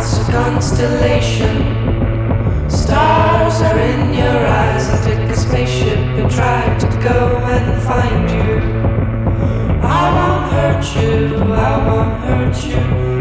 mouth's a constellation. Stars are in your eyes. I'll take a spaceship and try to go and find. I you. I won't hurt you. I won't hurt you.